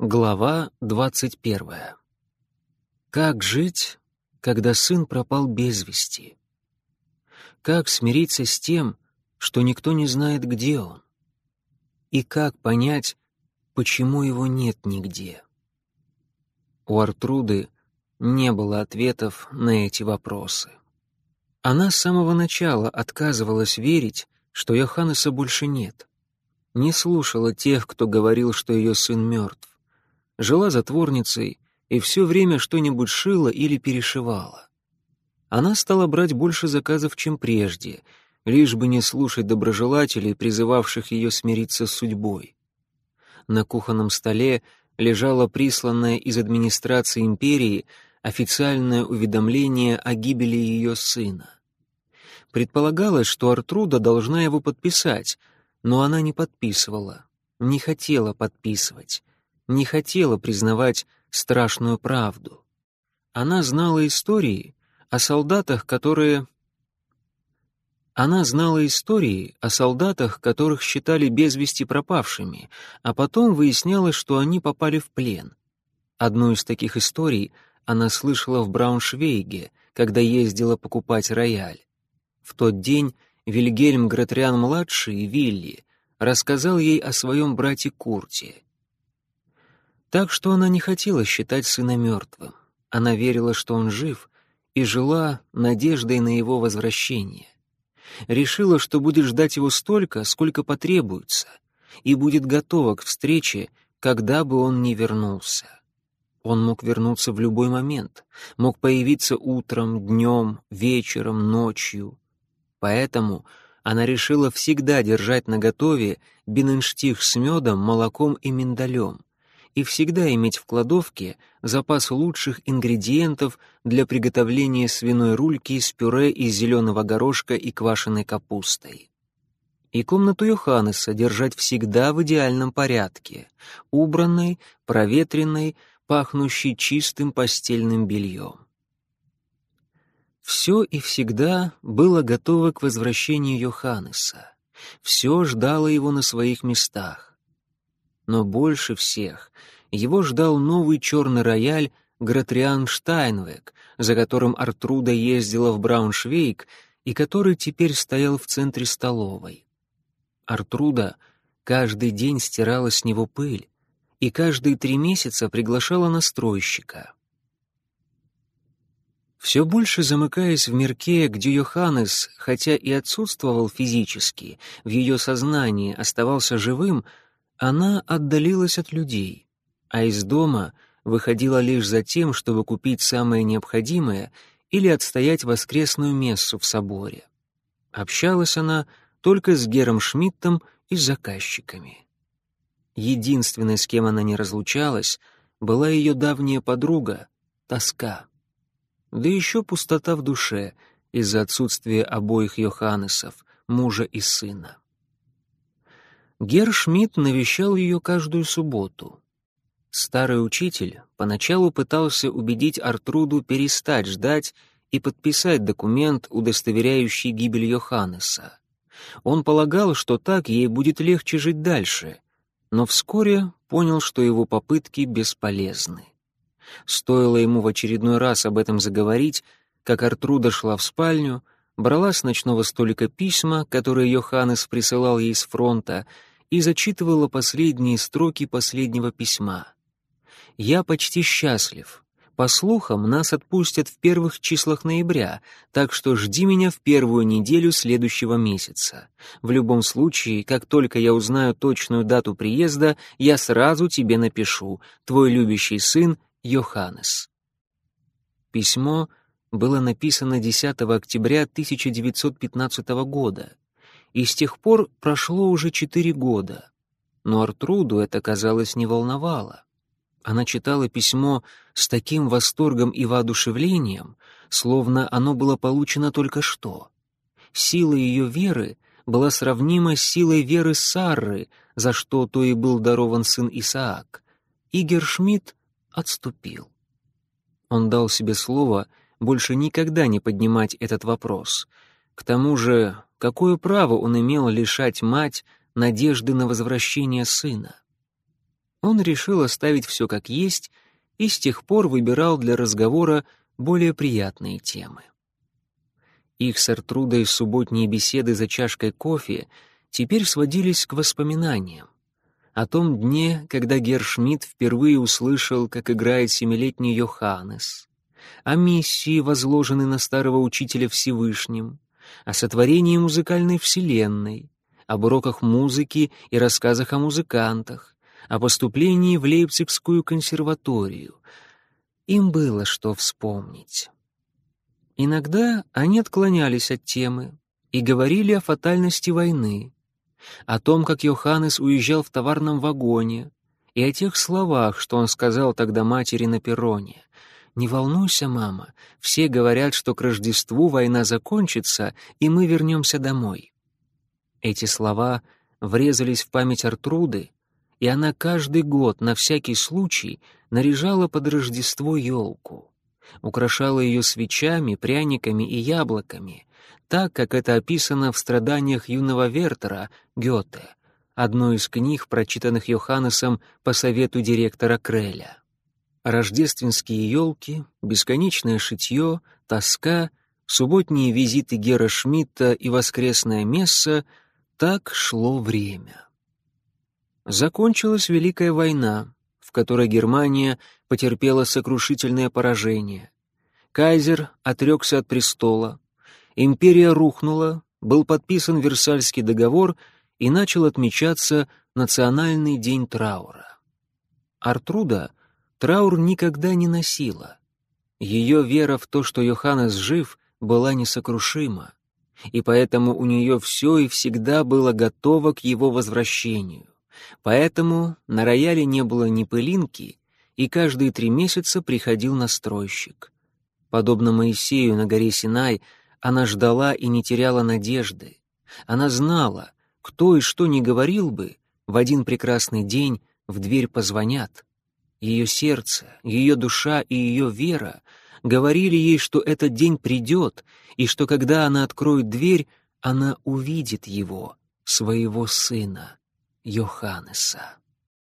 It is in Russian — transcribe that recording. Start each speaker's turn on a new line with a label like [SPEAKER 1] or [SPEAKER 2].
[SPEAKER 1] Глава двадцать первая. Как жить, когда сын пропал без вести? Как смириться с тем, что никто не знает, где он? И как понять, почему его нет нигде? У Артруды не было ответов на эти вопросы. Она с самого начала отказывалась верить, что Йоханнеса больше нет. Не слушала тех, кто говорил, что ее сын мертв жила затворницей и все время что-нибудь шила или перешивала. Она стала брать больше заказов, чем прежде, лишь бы не слушать доброжелателей, призывавших ее смириться с судьбой. На кухонном столе лежало присланное из администрации империи официальное уведомление о гибели ее сына. Предполагалось, что Артруда должна его подписать, но она не подписывала, не хотела подписывать не хотела признавать страшную правду. Она знала истории о солдатах, которые... Она знала истории о солдатах, которых считали без вести пропавшими, а потом выяснялось, что они попали в плен. Одну из таких историй она слышала в Брауншвейге, когда ездила покупать рояль. В тот день Вильгельм Гратриан-младший, Вилли, рассказал ей о своем брате Курте. Так что она не хотела считать сына мертвым. Она верила, что он жив, и жила надеждой на его возвращение. Решила, что будет ждать его столько, сколько потребуется, и будет готова к встрече, когда бы он ни вернулся. Он мог вернуться в любой момент, мог появиться утром, днем, вечером, ночью. Поэтому она решила всегда держать наготове биненштих с медом, молоком и миндалем, и всегда иметь в кладовке запас лучших ингредиентов для приготовления свиной рульки с пюре из зеленого горошка и квашеной капустой. И комнату Йоханнеса держать всегда в идеальном порядке, убранной, проветренной, пахнущей чистым постельным бельем. Все и всегда было готово к возвращению Йоханнеса. Все ждало его на своих местах. Но больше всех его ждал новый черный рояль Гратриан Штайнвек, за которым Артруда ездила в Брауншвейг и который теперь стоял в центре столовой. Артруда каждый день стирала с него пыль и каждые три месяца приглашала настройщика. Все больше замыкаясь в мирке, где Йоханнес, хотя и отсутствовал физически, в ее сознании оставался живым, она отдалилась от людей, а из дома выходила лишь за тем, чтобы купить самое необходимое или отстоять воскресную мессу в соборе. Общалась она только с Гером Шмидтом и заказчиками. Единственной, с кем она не разлучалась, была ее давняя подруга — тоска. Да еще пустота в душе из-за отсутствия обоих Йоханнесов, мужа и сына. Гер Шмидт навещал ее каждую субботу. Старый учитель поначалу пытался убедить Артруду перестать ждать и подписать документ, удостоверяющий гибель Йоханнеса. Он полагал, что так ей будет легче жить дальше, но вскоре понял, что его попытки бесполезны. Стоило ему в очередной раз об этом заговорить, как Артруда шла в спальню, брала с ночного столика письма, которые Йоханнес присылал ей с фронта, и зачитывала последние строки последнего письма. «Я почти счастлив. По слухам, нас отпустят в первых числах ноября, так что жди меня в первую неделю следующего месяца. В любом случае, как только я узнаю точную дату приезда, я сразу тебе напишу. Твой любящий сын Йоханнес». Письмо было написано 10 октября 1915 года, и с тех пор прошло уже четыре года. Но Артруду это, казалось, не волновало. Она читала письмо с таким восторгом и воодушевлением, словно оно было получено только что. Сила ее веры была сравнима с силой веры Сарры, за что то и был дарован сын Исаак. Игер Шмидт отступил. Он дал себе слово больше никогда не поднимать этот вопрос. К тому же Какое право он имел лишать мать надежды на возвращение сына? он решил оставить все как есть и с тех пор выбирал для разговора более приятные темы. Их с Артрудой субботние беседы за чашкой кофе теперь сводились к воспоминаниям. О том дне, когда Гершмидт впервые услышал, как играет семилетний Йоханнес, о миссии, возложенной на старого учителя Всевышним, о сотворении музыкальной вселенной, об уроках музыки и рассказах о музыкантах, о поступлении в Лейпцигскую консерваторию. Им было что вспомнить. Иногда они отклонялись от темы и говорили о фатальности войны, о том, как Йоханнес уезжал в товарном вагоне, и о тех словах, что он сказал тогда матери на перроне. «Не волнуйся, мама, все говорят, что к Рождеству война закончится, и мы вернемся домой». Эти слова врезались в память Артруды, и она каждый год на всякий случай наряжала под Рождество елку, украшала ее свечами, пряниками и яблоками, так, как это описано в страданиях юного Вертера Гёте, одной из книг, прочитанных Йоханнесом по совету директора Креля. Рождественские елки, бесконечное шитье, тоска, субботние визиты Гера Шмидта и воскресная месса — так шло время. Закончилась Великая война, в которой Германия потерпела сокрушительное поражение. Кайзер отрекся от престола, империя рухнула, был подписан Версальский договор и начал отмечаться Национальный день траура. Артруда траур никогда не носила. Ее вера в то, что Йоханнес жив, была несокрушима и поэтому у нее все и всегда было готово к его возвращению. Поэтому на рояле не было ни пылинки, и каждые три месяца приходил настройщик. Подобно Моисею на горе Синай, она ждала и не теряла надежды. Она знала, кто и что ни говорил бы, в один прекрасный день в дверь позвонят. Ее сердце, ее душа и ее вера говорили ей, что этот день придет, и что когда она откроет дверь, она увидит его, своего сына, Йоханнеса.